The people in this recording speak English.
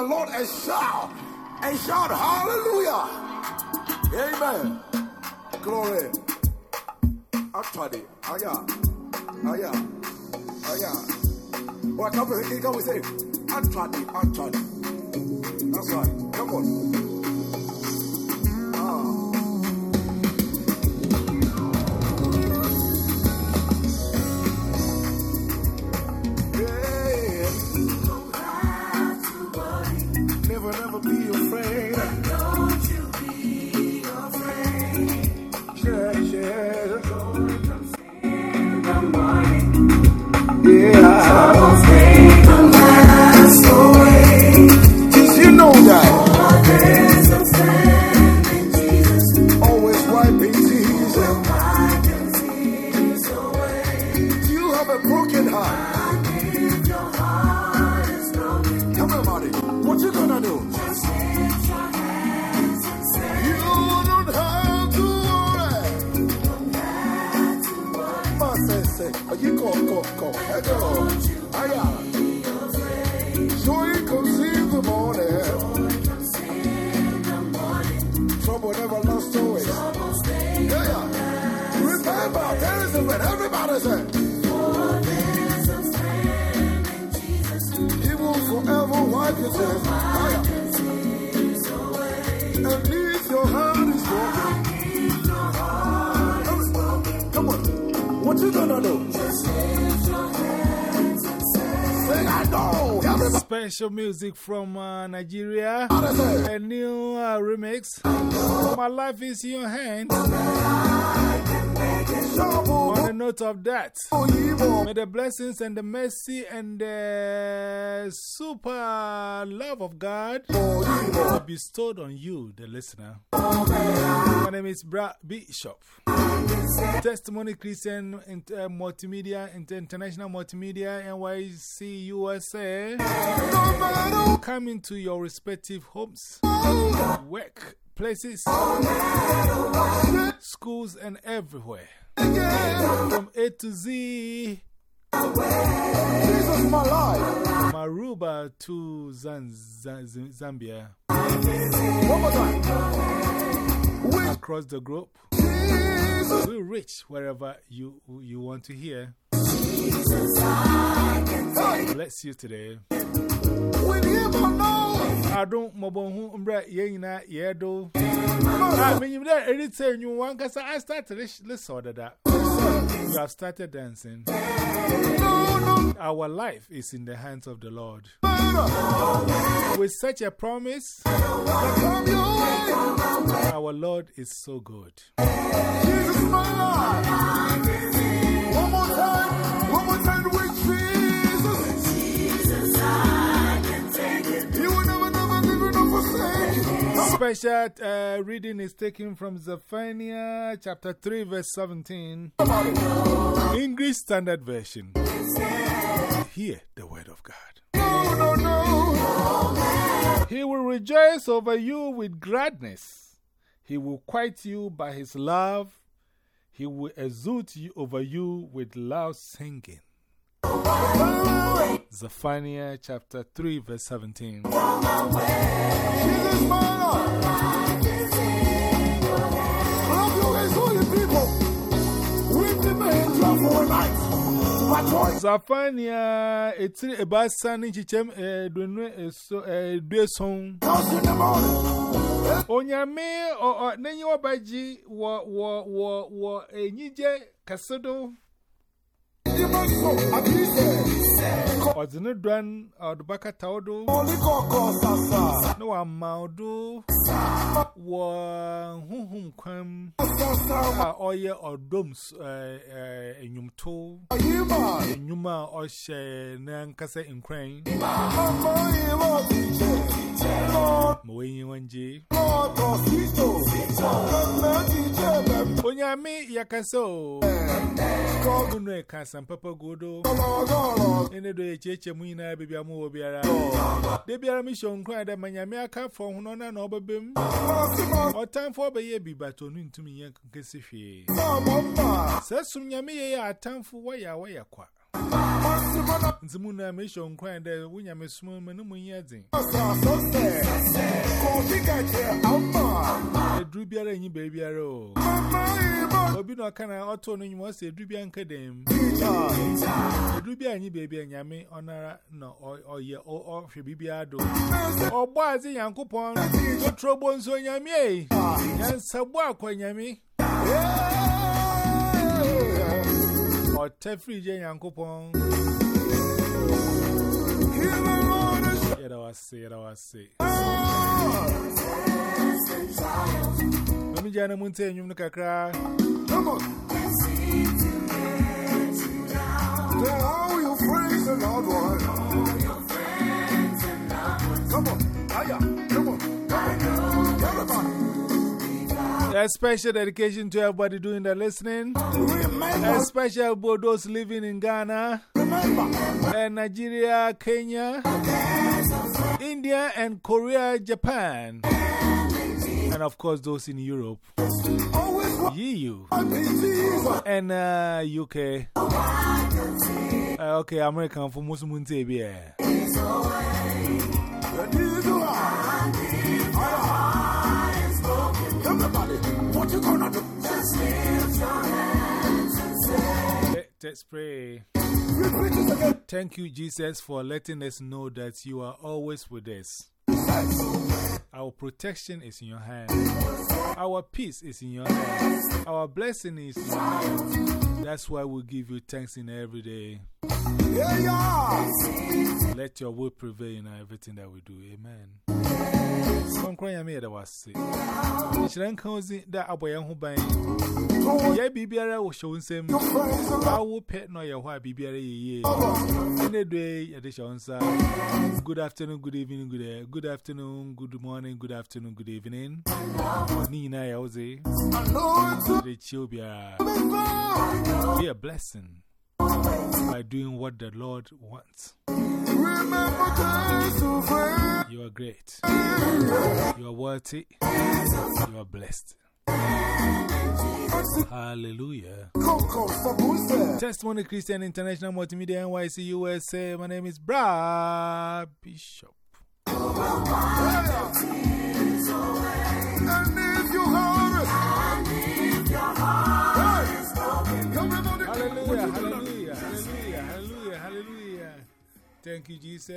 the Lord a shout and shout hallelujah. Amen. Glory. Actually, aya, aya, aya. What come here? He come say, actually, actually. That's right. Come on. Aya. Joy comes in the morning. Trouble never always. Yeah, yeah. Remember, there is a friend. Everybody say. He will forever wipe your come on. What you gonna do? Special music from uh, Nigeria. A new uh, remix. My life is in your hands. On the note of that, may the blessings and the mercy and the super love of God be bestowed on you, the listener. My name is Brad Bishop. Testimony Christian uh, Multimedia, Inter- International Multimedia, NYC, USA. Coming to your respective homes, work places, schools, and everywhere. From A to Z, Jesus, my life. Maruba to Zan Zan Zambia, One more time. Across the. Jesus, We reach wherever you, you want to hear. Bless you today. alone. Ah, I don't mobile umbra yena yedo. I mean, you there anything you want because I started this order that you have started dancing. Our life is in the hands of the Lord. With such a promise, our Lord is so good. Special uh, reading is taken from Zephaniah chapter 3, verse 17, English Standard Version. Hear the word of God. He will rejoice over you with gladness. He will quiet you by his love. He will exult you over you with loud singing. Zephaniah chapter 3, verse 17. Jesus, my life. Clap your hands, holy people. With the man, clap for a night. My choice. Zephaniah, it's a basan chichem, a dunu, a dueson. House in the morning. Onyame, or Nanny Obaji, wa, wa, wa, wa, a nije, Casodo, Ọdịni dwan ọdụbakata ọdụ n'ụwa mma ọdụ wọ huhu nkwam a ọyẹ ọdọm enyumto enyum a ọhyẹ n'ankasa nkran. Ma wọnyi wọn gye. Onyame yakaso. Kogunu e kasan papa godo. Ene do echeche mu ina bibi amu obiara. De biara mi shon kra da manyame aka fo hono na na obebem. Otamfo be ye bi bato nu ntumi yen kese hwe. Sesum nyame ye atamfo waya waya kwa. Ntimuna mesho nkwan de wunya mesuma menu munya din. Edru biara enyi be biara o. Obi no kana oto no nyuma se edru nka dem. Edru enyi be bia nyame onara no oye o hwe bibia do. Ogbo azi yankopon otrobo nso nyame e. Nyansabo akwa nyame. Yeah! Or tefri jen Yankupon. Yet I was say, I was say. Mami Jana Munte and you kakra. Come on. To all your friends and loved ones. Come on. Aya. Come A special dedication to everybody doing the listening. Remember. A special for those living in Ghana, and Nigeria, Kenya, India, and Korea, Japan. And of course, those in Europe, EU, and uh, UK. Uh, okay, American for Muslim Muntebi. Let's pray. Repeat it again. Thank you, Jesus, for letting us know that you are always with us. Our protection is in your hand. Our peace is in your hand. Our blessing is in your hand. That's why we give you thanks in every day. Let your will prevail in everything that we do. Amen. Addition. Good afternoon, good evening, good, good afternoon, good morning, good afternoon, good evening. Nina, I was a I know it's a the chill be be a blessing by doing what the Lord wants. You are great. You are worthy. You are blessed. Hallelujah. Testimony Christian International Multimedia NYC USA. My name is Bra Bishop. Thank you, Jesus.